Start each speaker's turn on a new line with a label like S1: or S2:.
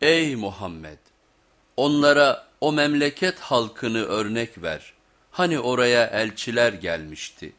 S1: Ey Muhammed! Onlara o memleket halkını örnek ver. Hani oraya elçiler gelmişti.